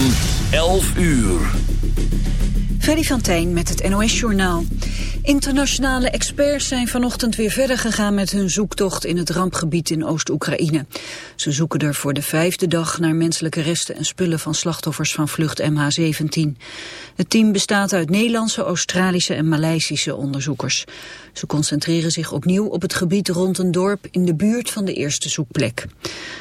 van 11 uur. Freddy van met het NOS-journaal. Internationale experts zijn vanochtend weer verder gegaan met hun zoektocht in het rampgebied in Oost-Oekraïne. Ze zoeken er voor de vijfde dag naar menselijke resten en spullen van slachtoffers van vlucht MH17. Het team bestaat uit Nederlandse, Australische en Maleisische onderzoekers. Ze concentreren zich opnieuw op het gebied rond een dorp in de buurt van de eerste zoekplek.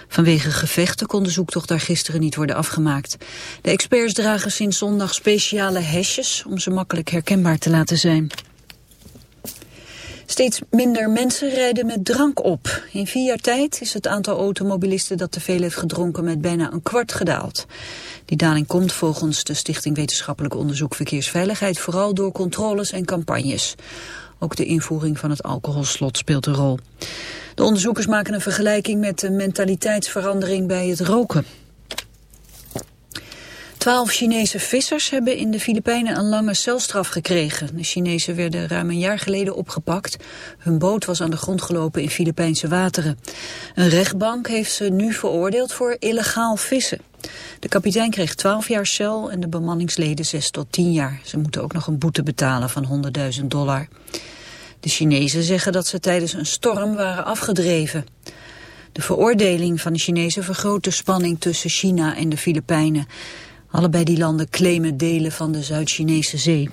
Vanwege gevechten kon de zoektocht daar gisteren niet worden afgemaakt. De experts dragen sinds zondag speciale hesjes om ze makkelijk herkenbaar te laten zijn. Steeds minder mensen rijden met drank op. In vier jaar tijd is het aantal automobilisten dat te veel heeft gedronken met bijna een kwart gedaald. Die daling komt volgens de Stichting Wetenschappelijk Onderzoek Verkeersveiligheid vooral door controles en campagnes. Ook de invoering van het alcoholslot speelt een rol. De onderzoekers maken een vergelijking met de mentaliteitsverandering bij het roken. Twaalf Chinese vissers hebben in de Filipijnen een lange celstraf gekregen. De Chinezen werden ruim een jaar geleden opgepakt. Hun boot was aan de grond gelopen in Filipijnse wateren. Een rechtbank heeft ze nu veroordeeld voor illegaal vissen. De kapitein kreeg 12 jaar cel en de bemanningsleden 6 tot 10 jaar. Ze moeten ook nog een boete betalen van 100.000 dollar. De Chinezen zeggen dat ze tijdens een storm waren afgedreven. De veroordeling van de Chinezen vergroot de spanning tussen China en de Filipijnen. Allebei die landen claimen delen van de Zuid-Chinese zee.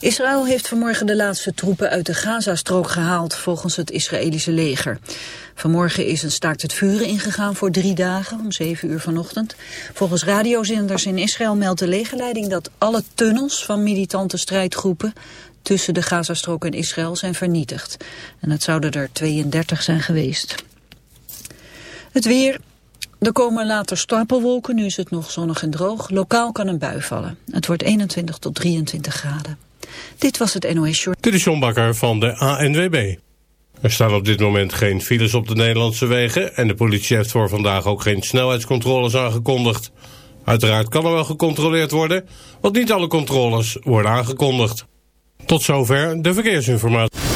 Israël heeft vanmorgen de laatste troepen uit de Gazastrook gehaald, volgens het Israëlische leger. Vanmorgen is een staakt het vuren ingegaan voor drie dagen, om zeven uur vanochtend. Volgens radiozenders in Israël meldt de legerleiding dat alle tunnels van militante strijdgroepen tussen de Gazastrook en Israël zijn vernietigd. En het zouden er 32 zijn geweest. Het weer, er komen later stapelwolken, nu is het nog zonnig en droog. Lokaal kan een bui vallen. Het wordt 21 tot 23 graden. Dit was het NOS Short. Dit is John van de ANWB. Er staan op dit moment geen files op de Nederlandse wegen... en de politie heeft voor vandaag ook geen snelheidscontroles aangekondigd. Uiteraard kan er wel gecontroleerd worden... want niet alle controles worden aangekondigd. Tot zover de verkeersinformatie.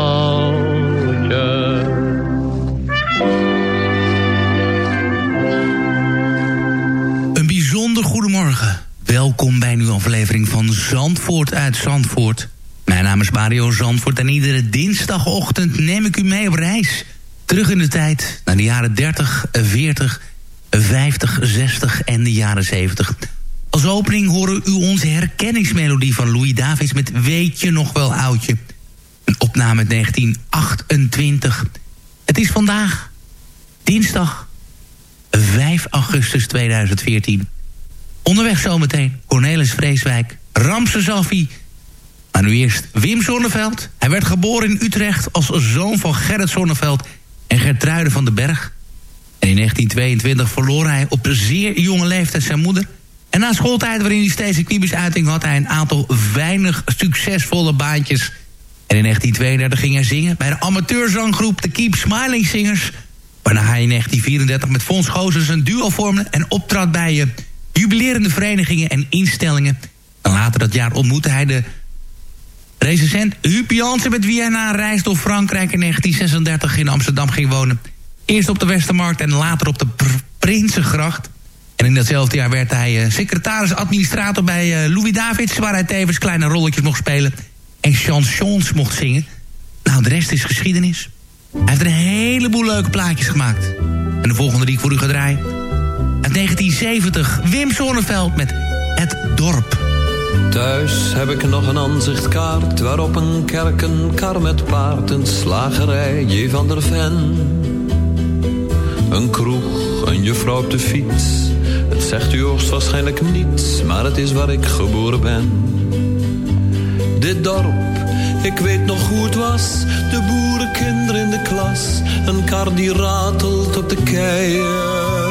Welkom bij een nieuwe aflevering van Zandvoort uit Zandvoort. Mijn naam is Mario Zandvoort en iedere dinsdagochtend neem ik u mee op reis. Terug in de tijd naar de jaren 30, 40, 50, 60 en de jaren 70. Als opening horen u onze herkenningsmelodie van Louis Davids met Weet je nog wel oudje. Een opname uit 1928. Het is vandaag dinsdag 5 augustus 2014. Onderweg zometeen Cornelis Vreeswijk, Ramse Zaffi. Maar nu eerst Wim Zonneveld. Hij werd geboren in Utrecht als zoon van Gerrit Zonneveld en Gertruide van den Berg. En in 1922 verloor hij op zeer jonge leeftijd zijn moeder. En na schooltijd waarin hij steeds een kwiebus uiting had hij een aantal weinig succesvolle baantjes. En in 1932 ging hij zingen bij de amateurzanggroep de Keep Smiling Singers... Waarna hij in 1934 met Fons Gozes een duo vormde... en optrad bij uh, jubilerende verenigingen en instellingen. En later dat jaar ontmoette hij de recensent Huub Jansen... met wie hij na een reis door Frankrijk in 1936 in Amsterdam ging wonen. Eerst op de Westermarkt en later op de Pr Prinsengracht. En in datzelfde jaar werd hij uh, secretaris-administrator bij uh, Louis Davids... waar hij tevens kleine rolletjes mocht spelen en chansons mocht zingen. Nou, de rest is geschiedenis. Hij heeft een heleboel leuke plaatjes gemaakt. En de volgende die ik voor u ga draaien... uit 1970, Wim Sonneveld met Het Dorp. Thuis heb ik nog een aanzichtkaart waarop een kerk, een kar met paard, een slagerij, J. van der Ven. Een kroeg, een juffrouw op de fiets. Het zegt u hoogstwaarschijnlijk niets, maar het is waar ik geboren ben. Dit dorp, ik weet nog hoe het was. De boerenkinderen in de klas. Een kar die ratelt op de keien.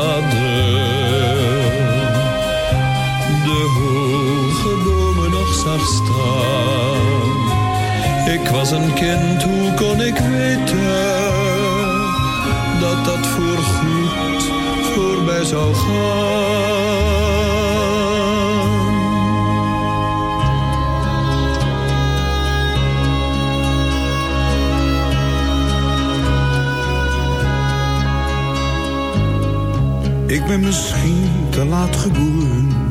Ik was een kind, hoe kon ik weten dat dat voorgoed voorbij zou gaan? Ik ben misschien te laat geboren.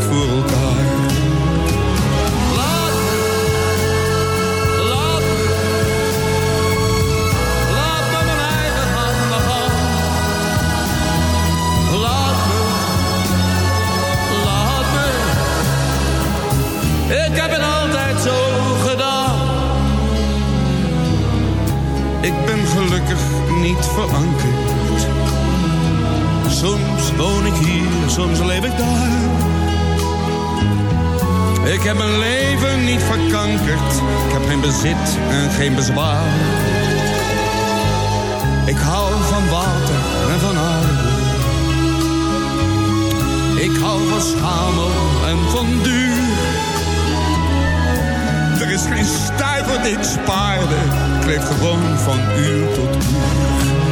voor elkaar. Laat me, laat me, laat me mijn eigen hand begaan. Laat me, laat me, ik heb het altijd zo gedaan. Ik ben gelukkig niet verankerd Soms woon ik hier, soms leef ik daar. Ik heb mijn leven niet verkankerd. Ik heb geen bezit en geen bezwaar. Ik hou van water en van aarde. Ik hou van schamel en van duur. Er is geen stuiver ik spaarde. Ik leef gewoon van uur tot uur.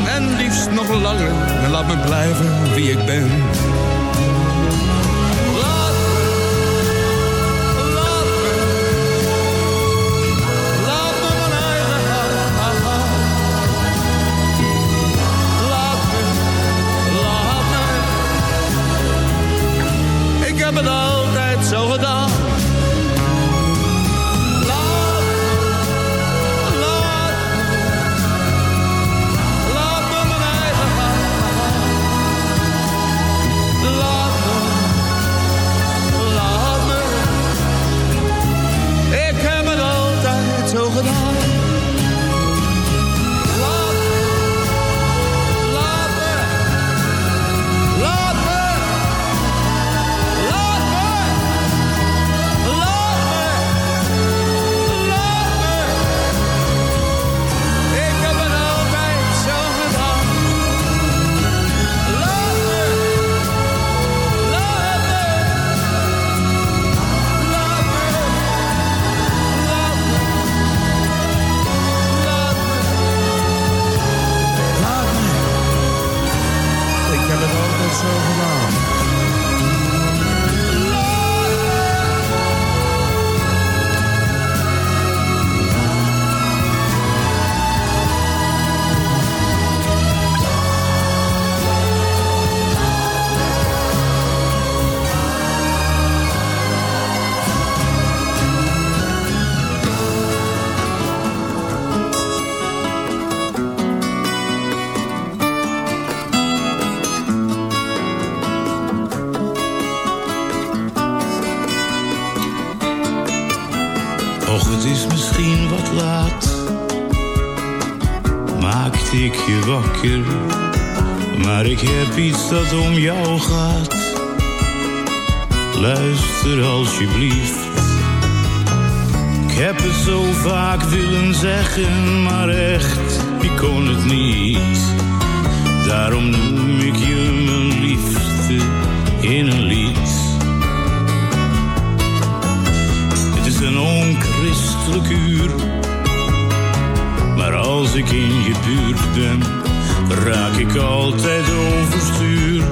nog langer. En laat me blijven wie ik ben. Als ik in je buurt ben, raak ik altijd overstuur.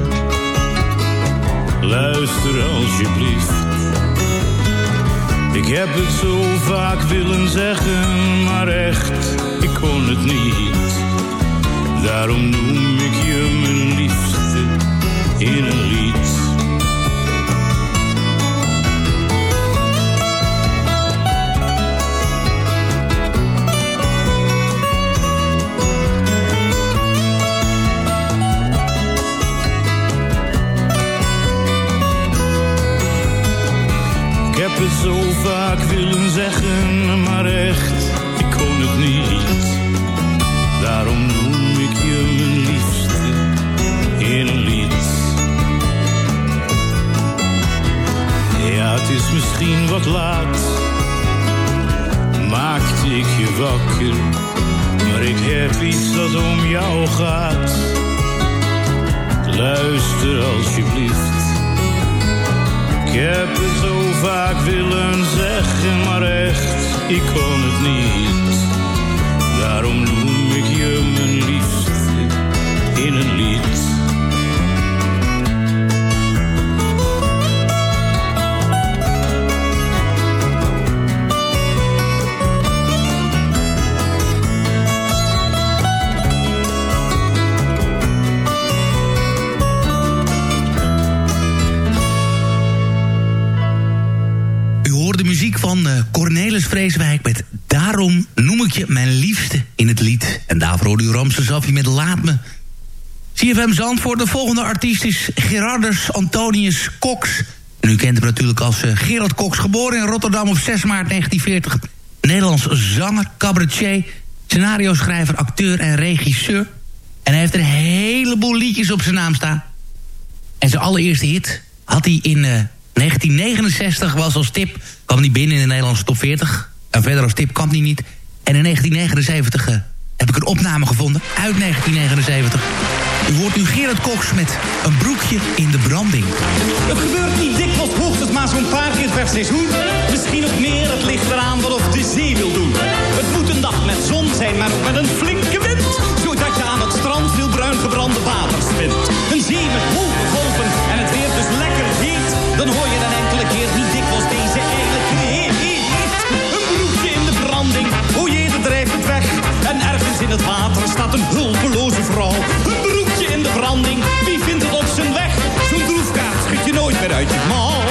Luister alsjeblieft. Ik heb het zo vaak willen zeggen, maar echt, ik kon het niet. Daarom noem ik je mijn liefste in een lied. Met Laat me. CFM Zandvoort, de volgende artiest is Gerardus Antonius Cox. En u kent hem natuurlijk als eh, Gerard Cox, geboren in Rotterdam op 6 maart 1940. Nederlands zanger, cabaretier, scenario-schrijver, acteur en regisseur. En hij heeft een heleboel liedjes op zijn naam staan. En zijn allereerste hit had hij in eh, 1969 was als tip... kwam hij binnen in de Nederlandse top 40. En verder als tip kwam hij niet. En in 1979 eh, heb ik een opname gevonden uit 1979. U hoort nu Gerard Cox met een broekje in de branding. Het gebeurt niet dikwijls hoogstens maar zo'n paar keer per seizoen. Misschien nog meer, het ligt eraan wat of de zee wil doen. Het moet een dag met zon zijn, maar met een flinke wind. Zodat je aan het strand veel bruin gebrande waters vindt. Een zee met hoge golven en het weer dus lekker heet. Dan hoor je een enkele keer in het water staat een hulpeloze vrouw. Een broekje in de branding, wie vindt het op zijn weg? Zo'n droefkaart schud je nooit meer uit je mouw.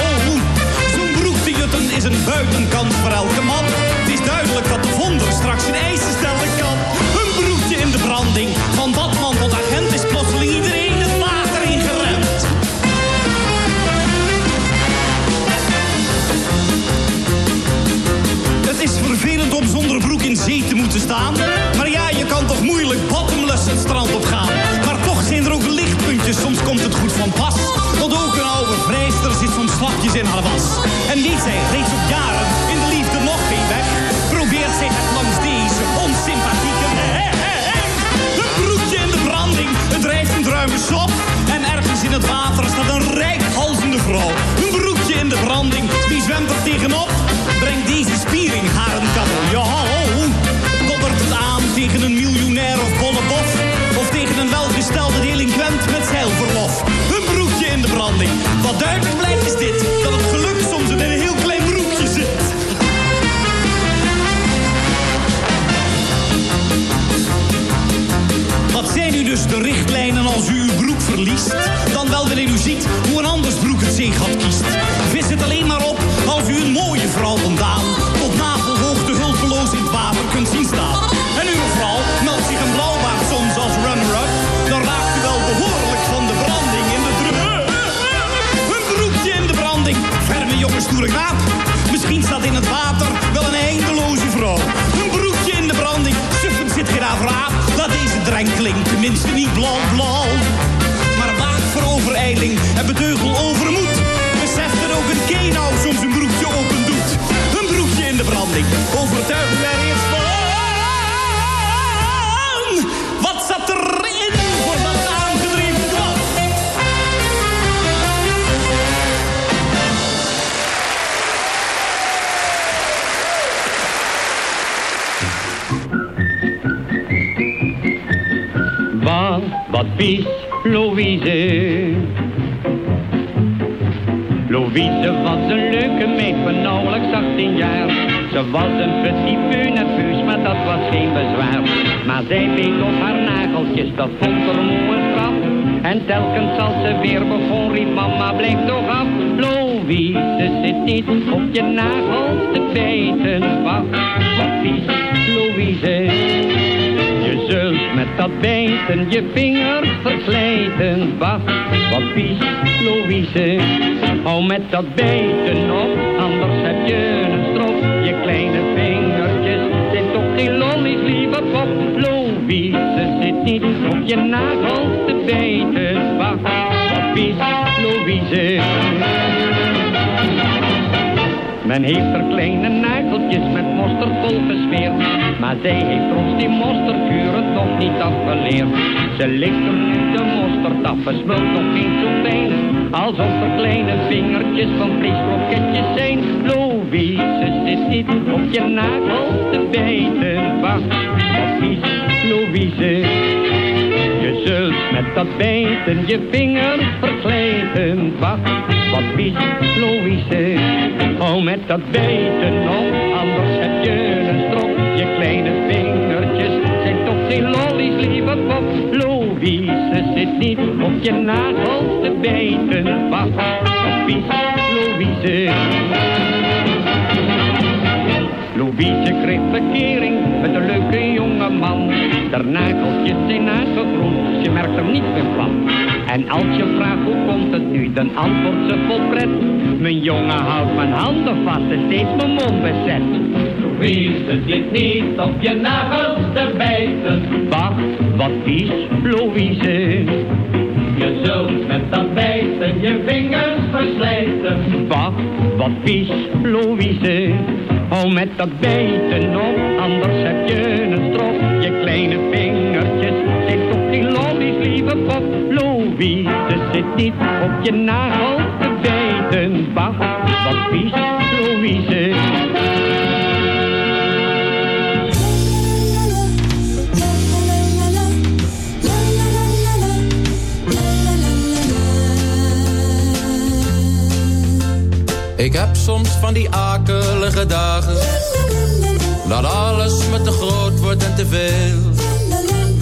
Zo'n broek te jutten is een buitenkant voor elke man. Het is duidelijk dat de vonder straks een eisen stellen kan. Een broekje in de branding, van batman tot agent is plotseling iedereen het water ingerend. Het is vervelend om zonder broek in zee te moeten staan. Een oude vrijster zit soms slapjes in haar was. En weet zij reeds op jaren in de liefde nog geen weg. Probeert zij het langs deze onsympathieke weg. Een broekje in de branding, het drijft een druime sop. En ergens in het water staat een rijkhalzende vrouw. Een broekje in de branding, wie zwemt er tegenop? Brengt deze spiering haar een kabeljauw. Dobbert het aan tegen een miljonair of bollebof. Of tegen een welgestelde delinquent met zeilverlof. Wat duidelijk blijft is dit, dat het geluk soms in een heel klein broekje zit. Wat zijn nu dus de richtlijnen als u uw broek verliest? Dan wel wanneer u ziet hoe een anders broek het zeegat kiest. In het water wel een eindeloze vrouw. Een broekje in de branding. Suffend zit geen avraap. Laat deze drenkeling tenminste niet blauw-blauw. Maar waak voor overijling en beteugel overmoed. Besef dat ook een kenau soms een broekje open doet. Een broekje in de branding. Overtuig Wat, wat vies, Louise. Louise was een leuke meid van nauwelijks 18 jaar. Ze was een petit nerveus, maar dat was geen bezwaar. Maar zij beet op haar nageltjes, dat vond er moe een straf. En telkens als ze weer begon, riep mama, blijf toch af. Louise zit niet op je nagels te bijten. Wat vies, Louise. Met dat bijten je vinger verslijten. Wacht, wat vies, Louise. Hou met dat bijten op, anders heb. Je Men heeft er kleine nageltjes met mosterd vol gesmeerd. Maar zij heeft ons die mosterdkuren toch niet afgeleerd. Ze ligt er nu de mosterd af, smult nog geen zo fijn. Alsof er kleine vingertjes van vleeskroketjes zijn. Louise zit niet op je nagels te bijten. Wacht, vies, Louise. Je zult met dat bijten je vinger verslijten. Wacht, wat vies, Louise. Hou met dat bijten op, anders heb je een strop. Je kleine vingertjes zijn toch geen lollies, lieve pop. Louise zit niet op je nagels te bijten. Wacht, vies, Louise. verkering met een leuke jonge man. De nageltjes zijn nagegroeid, je merkt er niets meer van. En als je vraagt hoe komt het nu, dan antwoordt ze vol pret. Mijn jongen houdt mijn handen vast en steeds mijn mond bezet. Louise zit niet op je nagels te bijten. Wacht, wat vies, Louise. Je zult met dat bijten je vingers verslijten. Wacht, wat vies, Louise. Hou met dat bijten op, anders Louise zit niet op je nagels te bijten. Wacht, wat vies, Louise. Ik heb soms van die akelige dagen Dat alles me te groot wordt en te veel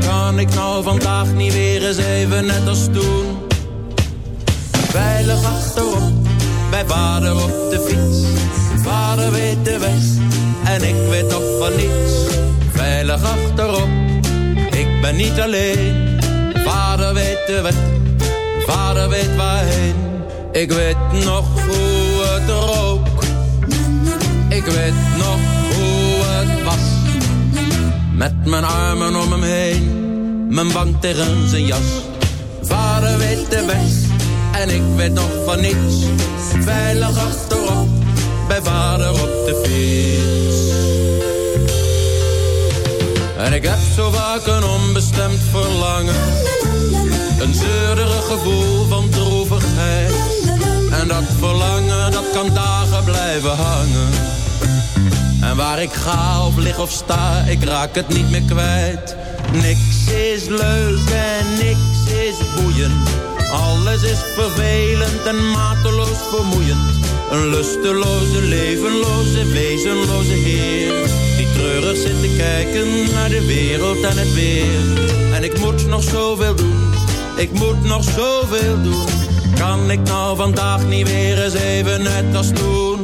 Kan ik nou vandaag niet weer eens even net als toen? Veilig achterop, bij vader op de fiets. Vader weet de weg, en ik weet nog van niets. Veilig achterop, ik ben niet alleen. Vader weet de weg, vader weet waarheen. Ik weet nog hoe het rook. Ik weet nog. Met mijn armen om hem heen. Mijn wang tegen zijn jas. Vader weet de weg. En ik weet nog van niets. Veilig achterop. Bij vader op de fiets. En ik heb zo vaak een onbestemd verlangen. Een zeurderig gevoel van droevigheid. En dat verlangen, dat kan dagen blijven hangen. En waar ik ga of lig of sta, ik raak het niet meer kwijt. Niks is leuk en niks is boeiend. Alles is vervelend en mateloos vermoeiend. Een lusteloze, levenloze, wezenloze heer. Die treurig zit te kijken naar de wereld en het weer. En ik moet nog zoveel doen, ik moet nog zoveel doen. Kan ik nou vandaag niet weer eens even net als toen?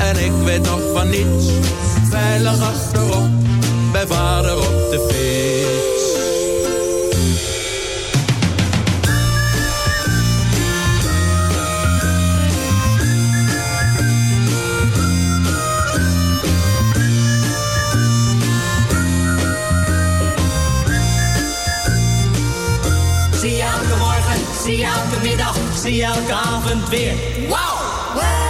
en ik weet nog van niets. Veilig achterop, bij vader op de fiets. Zie je elke morgen, zie je elke middag, zie je elke avond weer. Wauw!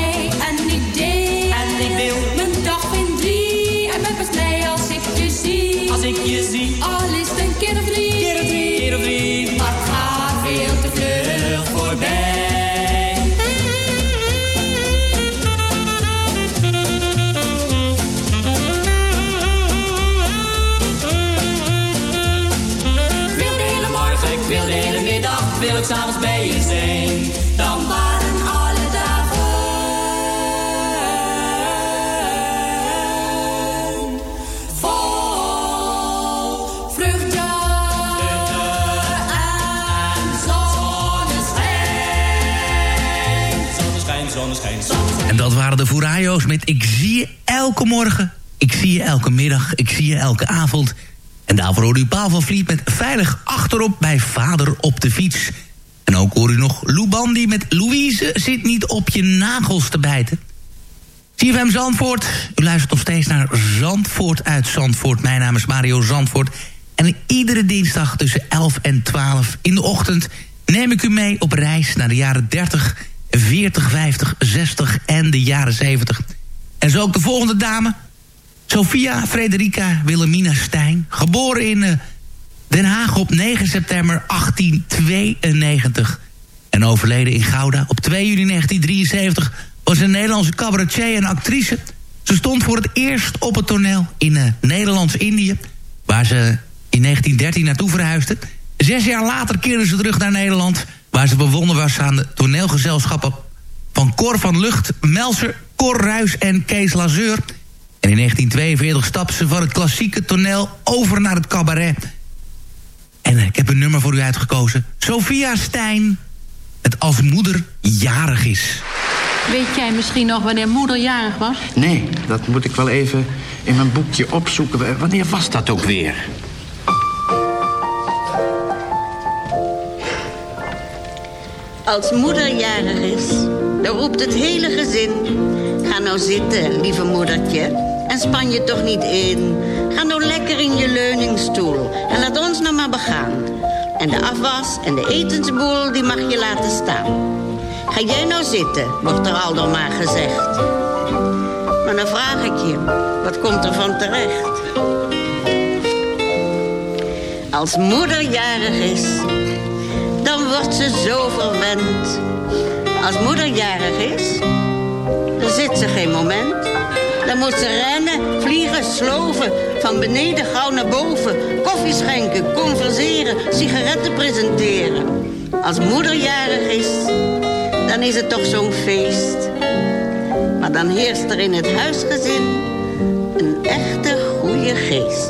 Als ik de Furayo's met Ik zie je elke morgen. Ik zie je elke middag. Ik zie je elke avond. En daarvoor hoorde u Paal van Vliet met Veilig achterop bij Vader op de fiets. En ook hoor u nog Lou met Louise zit niet op je nagels te bijten. CFM Zandvoort. U luistert nog steeds naar Zandvoort uit Zandvoort. Mijn naam is Mario Zandvoort. En iedere dinsdag tussen 11 en 12 in de ochtend... neem ik u mee op reis naar de jaren 30, 40, 50, 60 en de jaren 70. En zo ook de volgende dame. Sophia Frederica Wilhelmina Stijn. Geboren in eh, Den Haag op 9 september 1892. En overleden in Gouda op 2 juni 1973... was een Nederlandse cabaretier en actrice. Ze stond voor het eerst op het toneel in eh, Nederlands-Indië... waar ze in 1913 naartoe verhuisde. Zes jaar later keerde ze terug naar Nederland... waar ze bewonnen was aan de toneelgezelschappen... van Cor van Lucht, Melser, Cor Ruis en Kees Lazeur... En in 1942 stapte ze van het klassieke toneel over naar het cabaret. En eh, ik heb een nummer voor u uitgekozen. Sophia Stijn, het als moeder jarig is. Weet jij misschien nog wanneer moeder jarig was? Nee, dat moet ik wel even in mijn boekje opzoeken. Wanneer was dat ook weer? Als moeder jarig is, dan roept het hele gezin... Ga nou zitten, lieve moedertje, en span je toch niet in. Ga nou lekker in je leuningstoel en laat ons nou maar begaan. En de afwas en de etensboel, die mag je laten staan. Ga jij nou zitten, wordt er al dan maar gezegd. Maar dan vraag ik je, wat komt er van terecht? Als moeder jarig is, dan wordt ze zo verwend. Als moeder jarig is, dan zit ze geen moment. Dan moet ze rennen, vliegen, sloven, van beneden gauw naar boven. Koffie schenken, converseren, sigaretten presenteren. Als moeder jarig is, dan is het toch zo'n feest. Maar dan heerst er in het huisgezin een echte goede geest.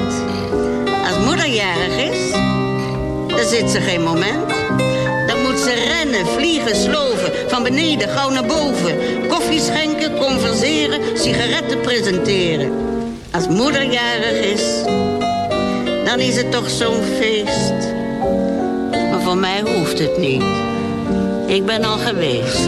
Dan zit ze geen moment. Dan moet ze rennen, vliegen, sloven, van beneden gauw naar boven. Koffie schenken, converseren, sigaretten presenteren. Als moeder jarig is, dan is het toch zo'n feest. Maar voor mij hoeft het niet. Ik ben al geweest.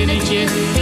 afgezaagde zinnetje. Ik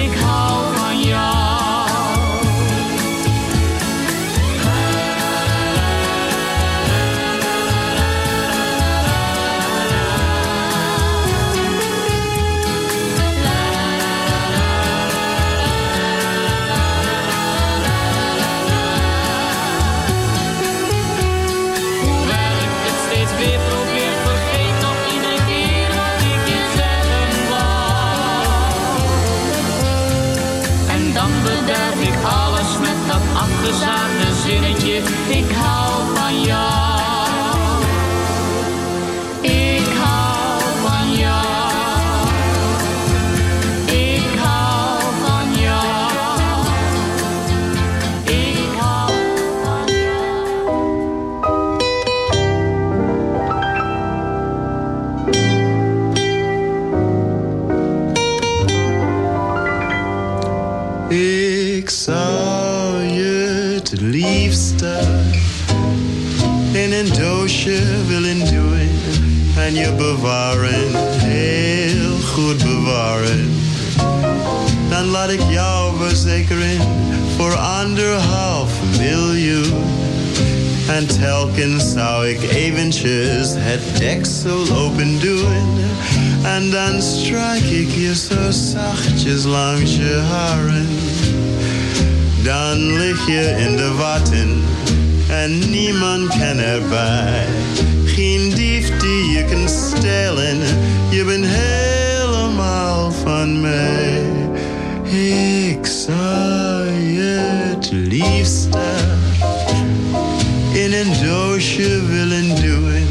in een doosje willen doen.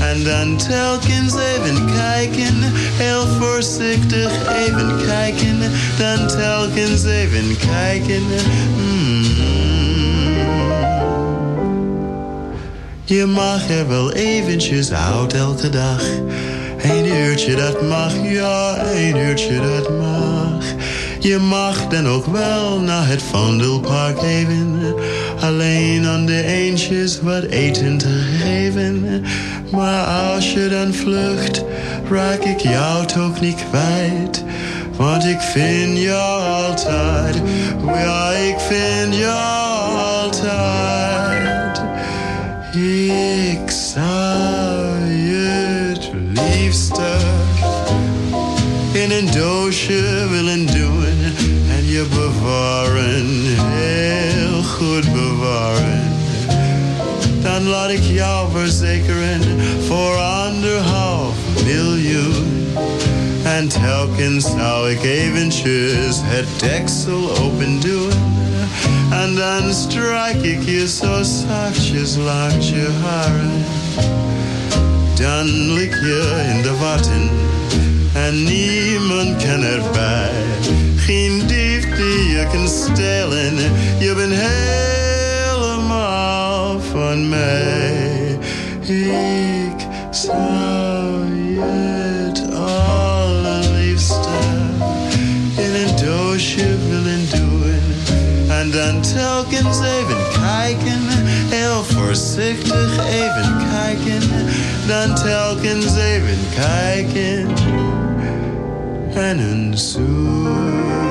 En dan telkens even kijken, heel voorzichtig even kijken. Dan telkens even kijken. Mm. Je mag er wel eventjes uit elke dag. Een uurtje dat mag, ja, een uurtje dat mag. Je mag dan ook wel naar het Vondelpark even. Alleen aan de eentjes wat eten te geven. Maar als je dan vlucht, raak ik jou toch niet kwijt. Want ik vind jou altijd, ja, ik vind jou altijd. Ik zou je het liefste in een doosje willen bewaren, heel goed bewaren. dan laat ik jou verzekeren voor anderhalf miljoen. En telkens zou ik eventjes het deksel open doen. En dan strijk ik je zo zachtjes langs je haren. Dan lik je in de watten en niemand kan erbij. Geen dief die je kan stelen, je bent helemaal van mij. Ik zou je het allerliefste in een doosje willen doen. En dan telkens even kijken, heel voorzichtig even kijken. Dan telkens even kijken en een zoen.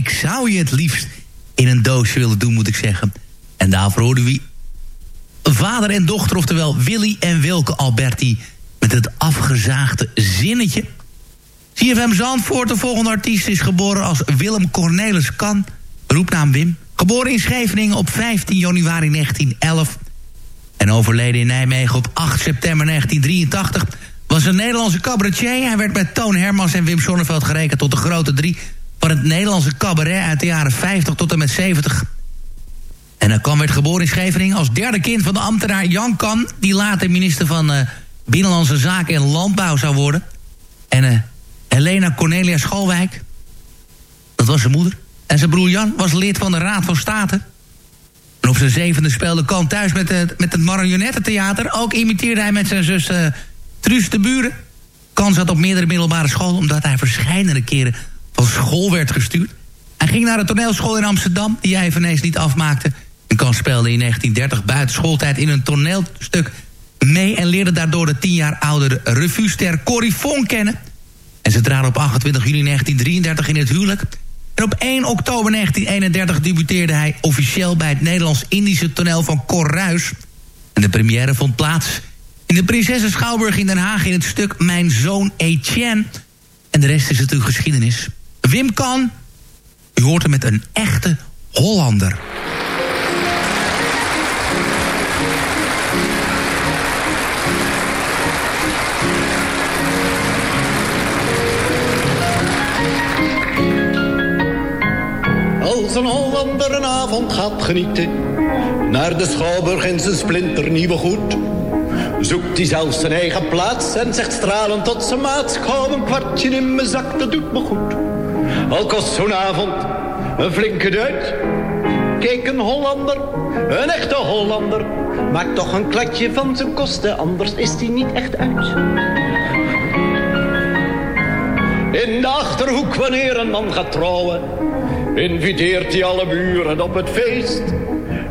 Ik zou je het liefst in een doosje willen doen, moet ik zeggen. En daarvoor hoorden we vader en dochter, oftewel Willy en Wilke Alberti... met het afgezaagde zinnetje. CFM Zandvoort, de volgende artiest, is geboren als Willem Cornelis Kan. Roepnaam Wim. Geboren in Scheveningen op 15 januari 1911... En overleden in Nijmegen op 8 september 1983... was een Nederlandse cabaretier. Hij werd met Toon Hermans en Wim Sonneveld gerekend... tot de grote drie het Nederlandse cabaret... uit de jaren 50 tot en met 70. En Kan werd geboren in Scheveningen als derde kind van de ambtenaar Jan Kan... die later minister van eh, Binnenlandse Zaken en Landbouw zou worden. En eh, Helena Cornelia Schalwijk, dat was zijn moeder. En zijn broer Jan was lid van de Raad van State... En op zijn zevende speelde Kan thuis met met het marionettentheater. Ook imiteerde hij met zijn zus eh Truus de Buren. Kan zat op meerdere middelbare scholen... omdat hij verschillende keren van school werd gestuurd. Hij ging naar de toneelschool in Amsterdam... die hij eveneens niet afmaakte. En Kan speelde in 1930 buiten schooltijd in een toneelstuk mee... en leerde daardoor de tien jaar oudere revuester Corrie Fon kennen. En ze traden op 28 juli 1933 in het huwelijk... En op 1 oktober 1931 debuteerde hij officieel bij het Nederlands-Indische toneel van Cor Ruys. En de première vond plaats in de Prinsessen Schouwburg in Den Haag in het stuk Mijn Zoon Etienne. En de rest is natuurlijk geschiedenis. Wim Kan, u hoort hem met een echte Hollander. Als een Hollander een avond gaat genieten... naar de Schouwburg in zijn splinternieuwe goed... zoekt hij zelfs zijn eigen plaats en zegt stralend tot zijn maat... Kom een kwartje in mijn zak, dat doet me goed. Al kost zo'n avond een flinke duit. Kijk, een Hollander, een echte Hollander... maakt toch een klatje van zijn kosten, anders is hij niet echt uit. In de Achterhoek, wanneer een man gaat trouwen inviteert hij alle buren op het feest.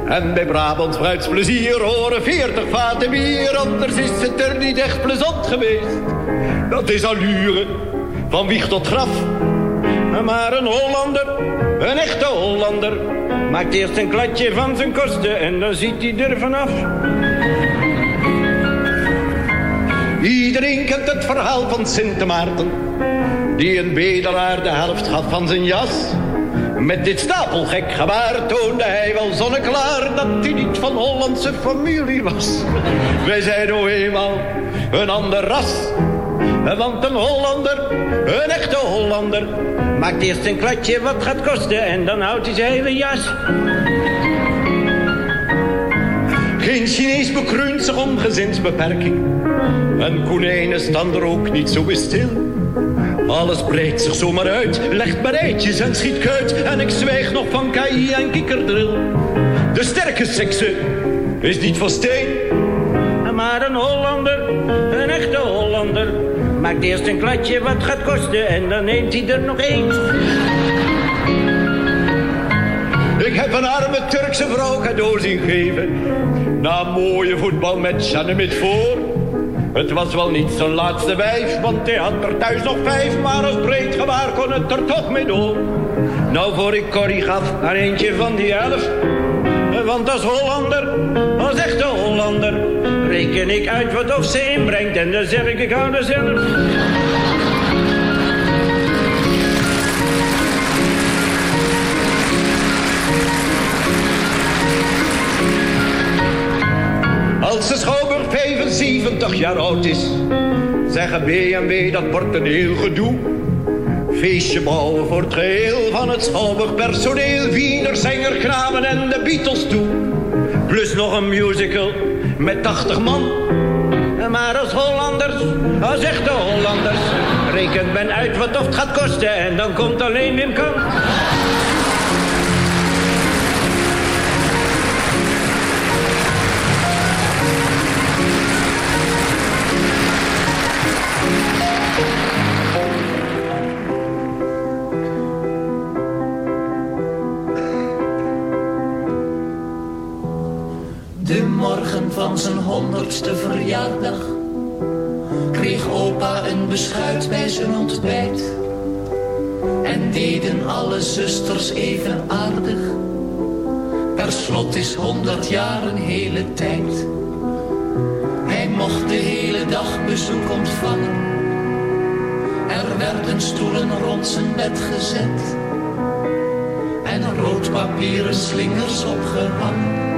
En bij Brabants bruidsplezier horen veertig vaten bier, anders is het er niet echt plezant geweest. Dat is allure, van wieg tot graf. Maar een Hollander, een echte Hollander, maakt eerst een kladje van zijn kosten en dan ziet hij er vanaf. Iedereen kent het verhaal van Sint Maarten, die een bedelaar de helft gaf van zijn jas. Met dit stapelgek gebaar toonde hij wel zonneklaar dat hij niet van Hollandse familie was. Wij zijn nou eenmaal een ander ras. Want een Hollander, een echte Hollander, maakt eerst een kladje wat gaat kosten en dan houdt hij zijn hele jas. Geen Chinees bekruint zich om gezinsbeperking. En konijnen staan er ook niet zo stil. Alles breidt zich zomaar uit, legt bereidjes en schiet kuit. En ik zwijg nog van KI en kikkerdril. De sterke sekse is niet van steen. Maar een Hollander, een echte. Maakt eerst een kladje wat gaat kosten en dan neemt hij er nog één. Ik heb een arme Turkse vrouw cadeau zien geven. Na mooie voetbal met Janemit voor. Het was wel niet zijn laatste wijf, want hij had er thuis nog vijf. Maar als breed gebaar kon het er toch mee door. Nou, voor ik Corrie gaf aan eentje van die elf. Want als Hollander, als echte Hollander, reken ik uit wat of ze inbrengt. En dan zeg ik, ik hou zelf. Als de Schouwburg 75 jaar oud is, zeggen B&W dat wordt een heel gedoe. Feestje bouwen voor het geheel van het Schouwburg personeel, Wiener, zanger, en de Beatles toe. Plus nog een musical met 80 man. Maar als Hollanders, als echte Hollanders, rekent men uit wat of het gaat kosten en dan komt alleen Wim Kamp. Van zijn honderdste verjaardag kreeg opa een beschuit bij zijn ontbijt. En deden alle zusters even aardig. Per slot is honderd jaar een hele tijd. Hij mocht de hele dag bezoek ontvangen. Er werden stoelen rond zijn bed gezet. En roodpapieren slingers opgehangen.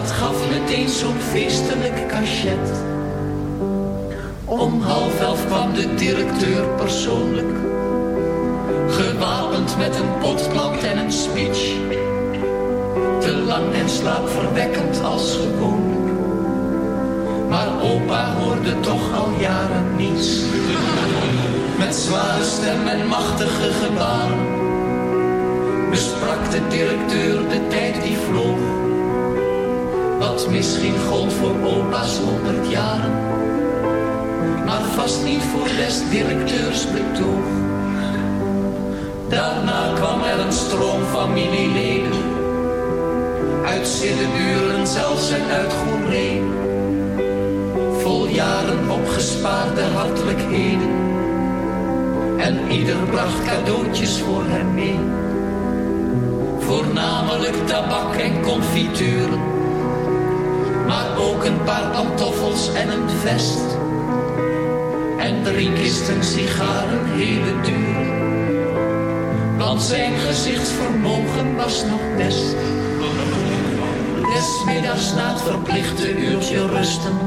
Dat gaf meteen zo'n feestelijk cachet. Om half elf kwam de directeur persoonlijk. Gewapend met een potplant en een speech. Te lang en slaapverwekkend als gewoonlijk. Maar opa hoorde toch al jaren niets. Met zware stem en machtige gebaren. Besprak de directeur de tijd die vloog. Misschien gold voor opa's honderd jaren. Maar vast niet voor des directeurs betoog. Daarna kwam er een stroom familieleden. Uit Siddeburen zelfs en uit Goeree. Vol jaren opgespaarde hartelijkheden. En ieder bracht cadeautjes voor hem mee. Voornamelijk tabak en confituren. Maar ook een paar pantoffels en een vest. En drie kisten sigaren, hele duur. Want zijn gezichtsvermogen was nog best. Desmiddags na het verplichte uurtje rusten.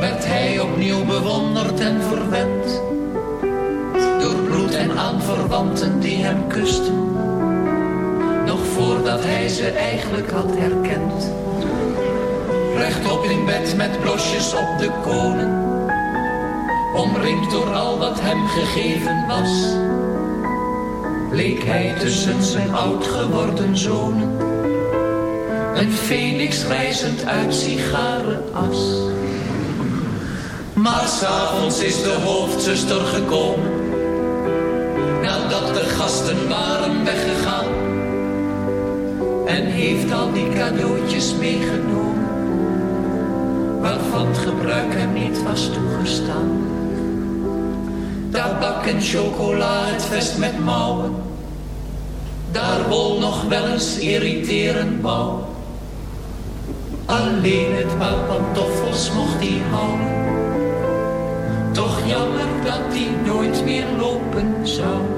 Werd hij opnieuw bewonderd en verwend. Door bloed en aanverwanten die hem kusten. Nog voordat hij ze eigenlijk had herkend. Rechtop in bed met blosjes op de konen. Omringd door al wat hem gegeven was. Bleek hij tussen zijn oud geworden zonen. Een phoenix reizend uit sigarenas. Maar s'avonds is de hoofdzuster gekomen. Nadat de gasten waren weggegaan. En heeft al die cadeautjes meegenomen. Het gebruik hem niet was toegestaan. Tabak en chocola, het vest met mouwen. Daar wol nog wel eens irriterend bouwen. Alleen het paar pantoffels mocht hij houden. Toch jammer dat hij nooit meer lopen zou.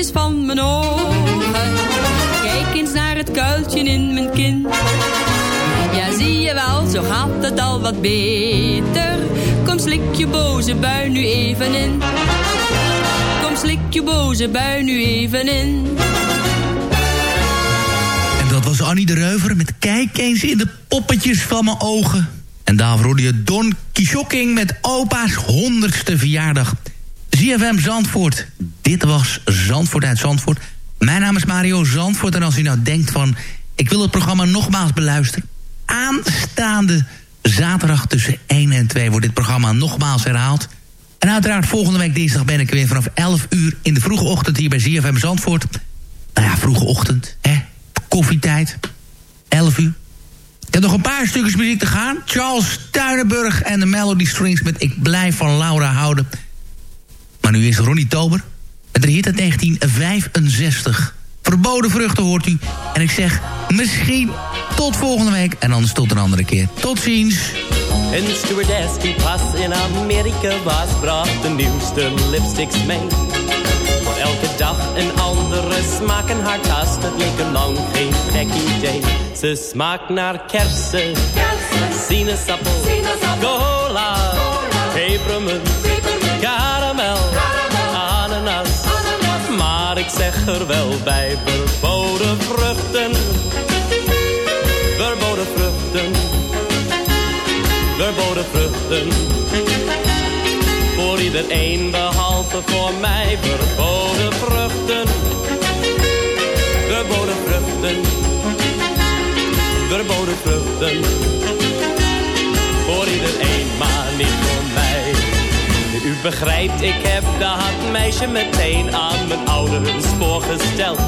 Van mijn ogen. Kijk eens naar het kuiltje in mijn kin. Ja, zie je wel, zo gaat het al wat beter. Kom, slik je boze bui nu even in. Kom, slik je boze bui nu even in. En dat was Annie de Reuver met Kijk eens in de poppetjes van mijn ogen. En daarvoor hoorde je Don Quixoting met opa's honderdste verjaardag. ZFM Zandvoort. Dit was Zandvoort uit Zandvoort. Mijn naam is Mario Zandvoort. En als u nou denkt van... ik wil het programma nogmaals beluisteren... aanstaande zaterdag tussen 1 en 2 wordt dit programma nogmaals herhaald. En uiteraard volgende week dinsdag ben ik weer vanaf 11 uur in de vroege ochtend hier bij ZFM Zandvoort. Nou ja, vroege ochtend, hè. Koffietijd. 11 uur. Ik heb nog een paar stukjes muziek te gaan. Charles Tuinenburg en de Melody Strings met Ik blijf van Laura houden. Maar nu is Ronnie Tober. Het hit uit 1965. Verboden vruchten hoort u. En ik zeg misschien tot volgende week. En anders tot een andere keer. Tot ziens. Een stewardess die pas in Amerika was, bracht de nieuwste lipsticks mee. Voor elke dag een andere smaak in haar tas, dat leek er lang geen gek idee. Ze smaakt naar kersen, sinaasappel, cola, pepermunt, zeg er wel bij, verboden vruchten, verboden vruchten verboden vruchten. Voor iedereen behalve voor mij verboden vruchten. Verboden vruchten. Verboden vruchten. Begrijpt, ik heb dat meisje meteen aan mijn ouders voorgesteld.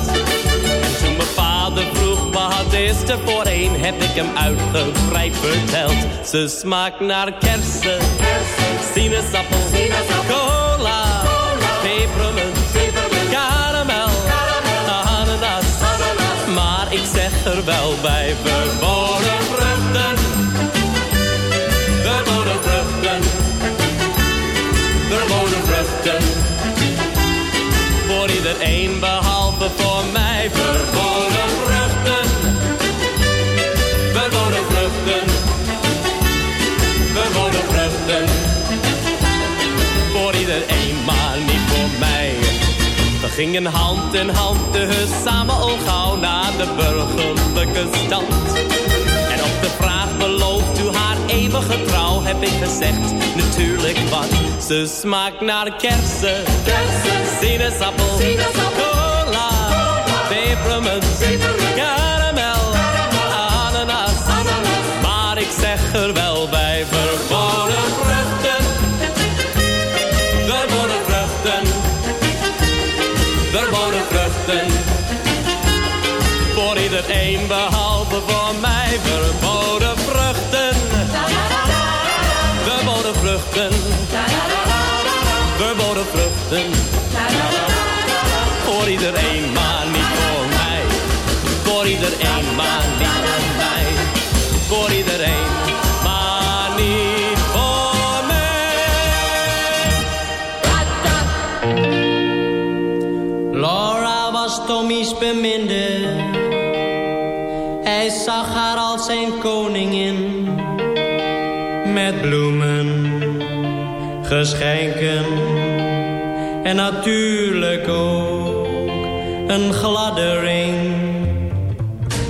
En toen mijn vader vroeg wat is er voor een, heb ik hem uitgebreid verteld. Ze smaakt naar kersen, sinaasappel, cola, pepermunt, karamel, ananas. Maar ik zeg er wel bij, verboden gingen hand in hand dus samen al gauw naar de burgerlijke stand. En op de vraag belooft u haar eeuwige trouw heb ik gezegd, natuurlijk wat. Ze smaakt naar kersen, sinaasappel, cola, pepermunt, karamel, ananas. Maar ik zeg er wel Vruchten. Voor iedereen, maar niet voor mij. Voor iedereen, maar niet voor mij. Voor iedereen, maar niet voor mij. Laura was Tommy's beminde. Hij zag haar als zijn koningin. Met bloemen, geschenken natuurlijk ook een gladde ring.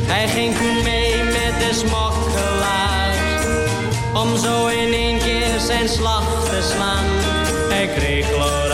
Hij ging toen mee met de smokkelaars, om zo in één keer zijn slag te slaan. Hij kreeg Laura